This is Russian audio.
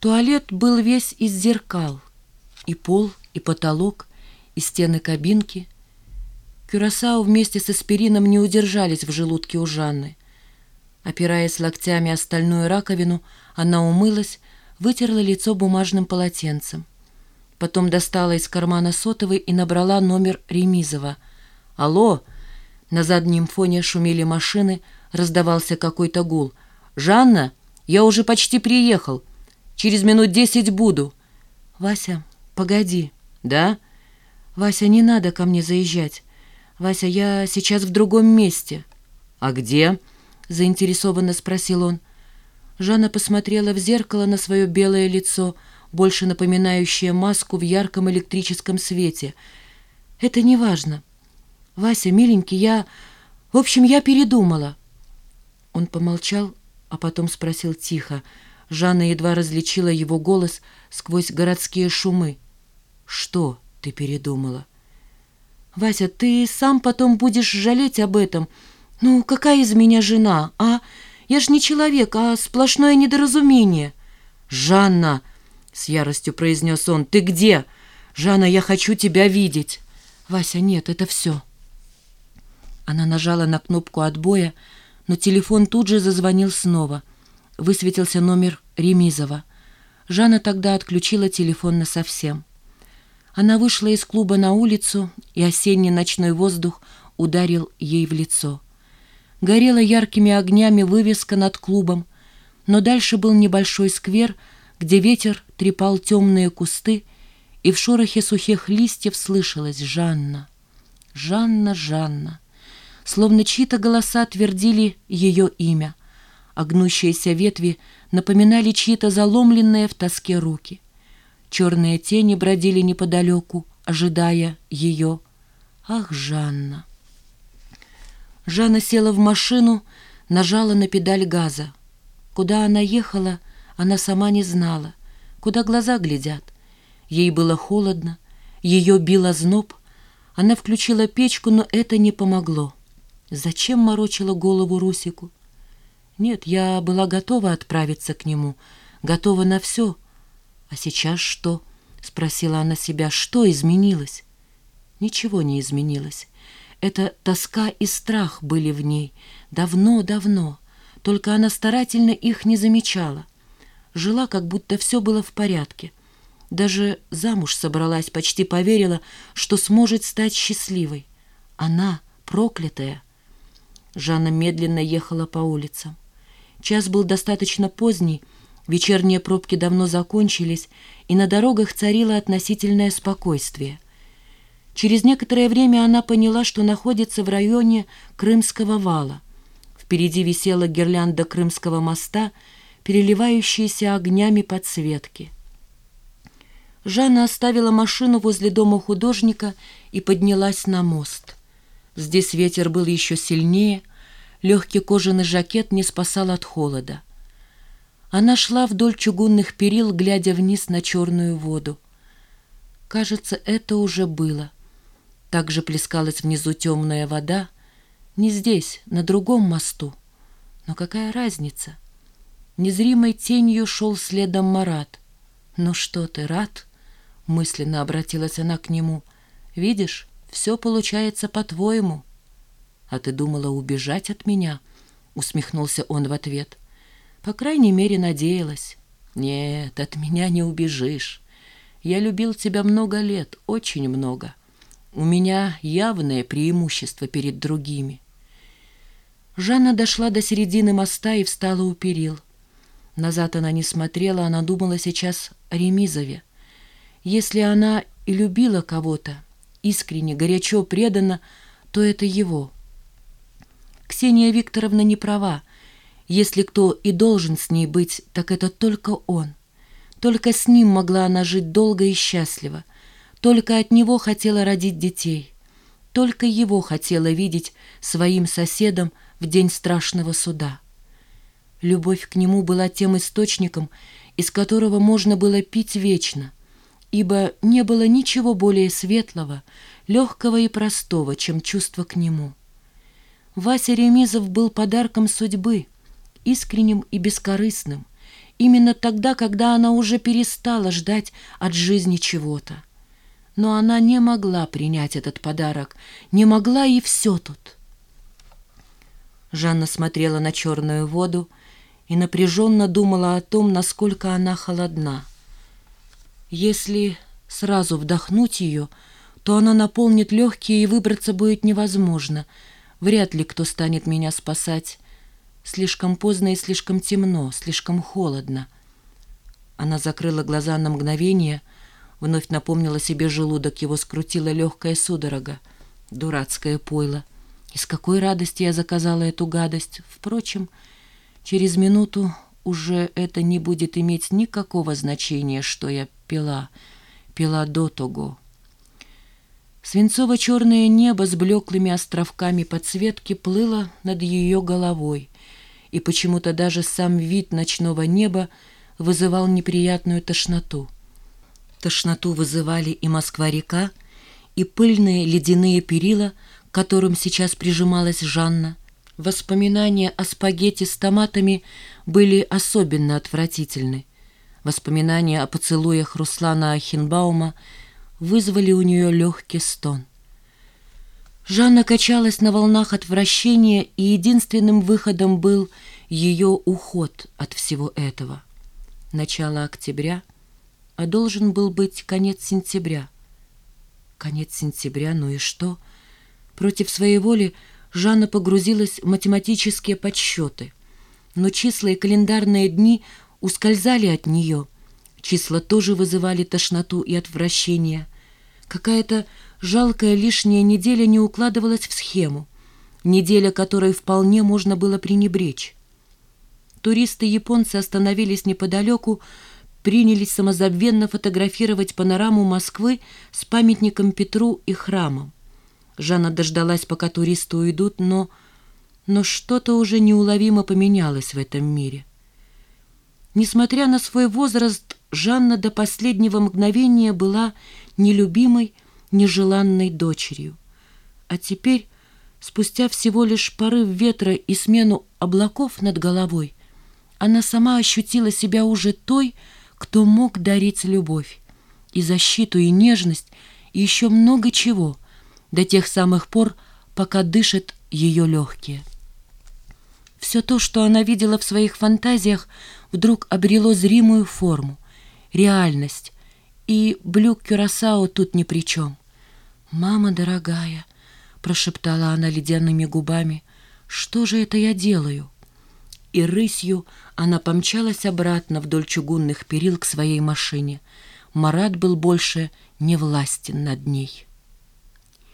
Туалет был весь из зеркал. И пол, и потолок, и стены кабинки. Кюрасау вместе с аспирином не удержались в желудке у Жанны. Опираясь локтями о стальную раковину, она умылась, вытерла лицо бумажным полотенцем. Потом достала из кармана сотовый и набрала номер Ремизова. «Алло!» На заднем фоне шумели машины, раздавался какой-то гул. «Жанна, я уже почти приехал. Через минут десять буду». «Вася, погоди». «Да?» «Вася, не надо ко мне заезжать. Вася, я сейчас в другом месте». «А где?» — заинтересованно спросил он. Жанна посмотрела в зеркало на свое белое лицо, больше напоминающее маску в ярком электрическом свете. «Это не важно. Вася, миленький, я... В общем, я передумала». Он помолчал, а потом спросил тихо. Жанна едва различила его голос сквозь городские шумы. «Что ты передумала?» «Вася, ты сам потом будешь жалеть об этом. Ну, какая из меня жена, а? Я ж не человек, а сплошное недоразумение». «Жанна!» — с яростью произнес он. «Ты где? Жанна, я хочу тебя видеть!» «Вася, нет, это все». Она нажала на кнопку отбоя, но телефон тут же зазвонил снова. Высветился номер Ремизова. Жанна тогда отключила телефон насовсем. Она вышла из клуба на улицу, и осенний ночной воздух ударил ей в лицо. Горела яркими огнями вывеска над клубом, но дальше был небольшой сквер, где ветер трепал темные кусты, и в шорохе сухих листьев слышалось «Жанна! Жанна! Жанна!» Словно чьи-то голоса твердили ее имя, а гнущиеся ветви напоминали чьи-то заломленные в тоске руки. Черные тени бродили неподалеку, ожидая ее. Ах, Жанна! Жанна села в машину, нажала на педаль газа. Куда она ехала, она сама не знала. Куда глаза глядят. Ей было холодно, ее била зноб. Она включила печку, но это не помогло. Зачем морочила голову Русику? Нет, я была готова отправиться к нему, готова на все. А сейчас что? Спросила она себя, что изменилось? Ничего не изменилось. Это тоска и страх были в ней давно-давно, только она старательно их не замечала. Жила, как будто все было в порядке. Даже замуж собралась, почти поверила, что сможет стать счастливой. Она, проклятая, Жанна медленно ехала по улицам. Час был достаточно поздний, вечерние пробки давно закончились, и на дорогах царило относительное спокойствие. Через некоторое время она поняла, что находится в районе Крымского вала. Впереди висела гирлянда Крымского моста, переливающаяся огнями подсветки. Жанна оставила машину возле дома художника и поднялась на мост. Здесь ветер был еще сильнее, легкий кожаный жакет не спасал от холода. Она шла вдоль чугунных перил, глядя вниз на черную воду. Кажется, это уже было. Также плескалась внизу темная вода. Не здесь, на другом мосту. Но какая разница? Незримой тенью шел следом Марат. «Ну что ты, рад?» — мысленно обратилась она к нему. «Видишь, все получается по-твоему». «А ты думала убежать от меня?» — усмехнулся он в ответ. «По крайней мере, надеялась. Нет, от меня не убежишь. Я любил тебя много лет, очень много. У меня явное преимущество перед другими». Жанна дошла до середины моста и встала у перил. Назад она не смотрела, она думала сейчас о Ремизове. Если она и любила кого-то, искренне, горячо, преданно, то это его. Ксения Викторовна не права. Если кто и должен с ней быть, так это только он. Только с ним могла она жить долго и счастливо. Только от него хотела родить детей. Только его хотела видеть своим соседом в день страшного суда. Любовь к нему была тем источником, из которого можно было пить вечно — ибо не было ничего более светлого, легкого и простого, чем чувство к нему. Вася Ремизов был подарком судьбы, искренним и бескорыстным, именно тогда, когда она уже перестала ждать от жизни чего-то. Но она не могла принять этот подарок, не могла и все тут. Жанна смотрела на черную воду и напряженно думала о том, насколько она холодна. Если сразу вдохнуть ее, то она наполнит легкие, и выбраться будет невозможно. Вряд ли кто станет меня спасать. Слишком поздно и слишком темно, слишком холодно. Она закрыла глаза на мгновение, вновь напомнила себе желудок, его скрутила легкая судорога. Дурацкое пойло. Из какой радости я заказала эту гадость. Впрочем, через минуту уже это не будет иметь никакого значения, что я пила, пила до того. Свинцово-черное небо с блеклыми островками подсветки плыло над ее головой, и почему-то даже сам вид ночного неба вызывал неприятную тошноту. Тошноту вызывали и Москва-река, и пыльные ледяные перила, к которым сейчас прижималась Жанна. Воспоминания о спагетти с томатами были особенно отвратительны. Воспоминания о поцелуях Руслана Ахенбаума вызвали у нее легкий стон. Жанна качалась на волнах отвращения, и единственным выходом был ее уход от всего этого. Начало октября, а должен был быть конец сентября. Конец сентября, ну и что? Против своей воли Жанна погрузилась в математические подсчеты. Но числа и календарные дни ускользали от нее. Числа тоже вызывали тошноту и отвращение. Какая-то жалкая лишняя неделя не укладывалась в схему. Неделя, которой вполне можно было пренебречь. Туристы-японцы остановились неподалеку, принялись самозабвенно фотографировать панораму Москвы с памятником Петру и храмом. Жанна дождалась, пока туристы уйдут, но... Но что-то уже неуловимо поменялось в этом мире. Несмотря на свой возраст, Жанна до последнего мгновения была нелюбимой, нежеланной дочерью. А теперь, спустя всего лишь порыв ветра и смену облаков над головой, она сама ощутила себя уже той, кто мог дарить любовь, и защиту, и нежность, и еще много чего, до тех самых пор, пока дышат ее легкие. Все то, что она видела в своих фантазиях, вдруг обрело зримую форму, реальность, и Блюк Кюрасао тут ни при чем. «Мама дорогая», — прошептала она ледяными губами, — «что же это я делаю?» И рысью она помчалась обратно вдоль чугунных перил к своей машине. Марат был больше не властен над ней.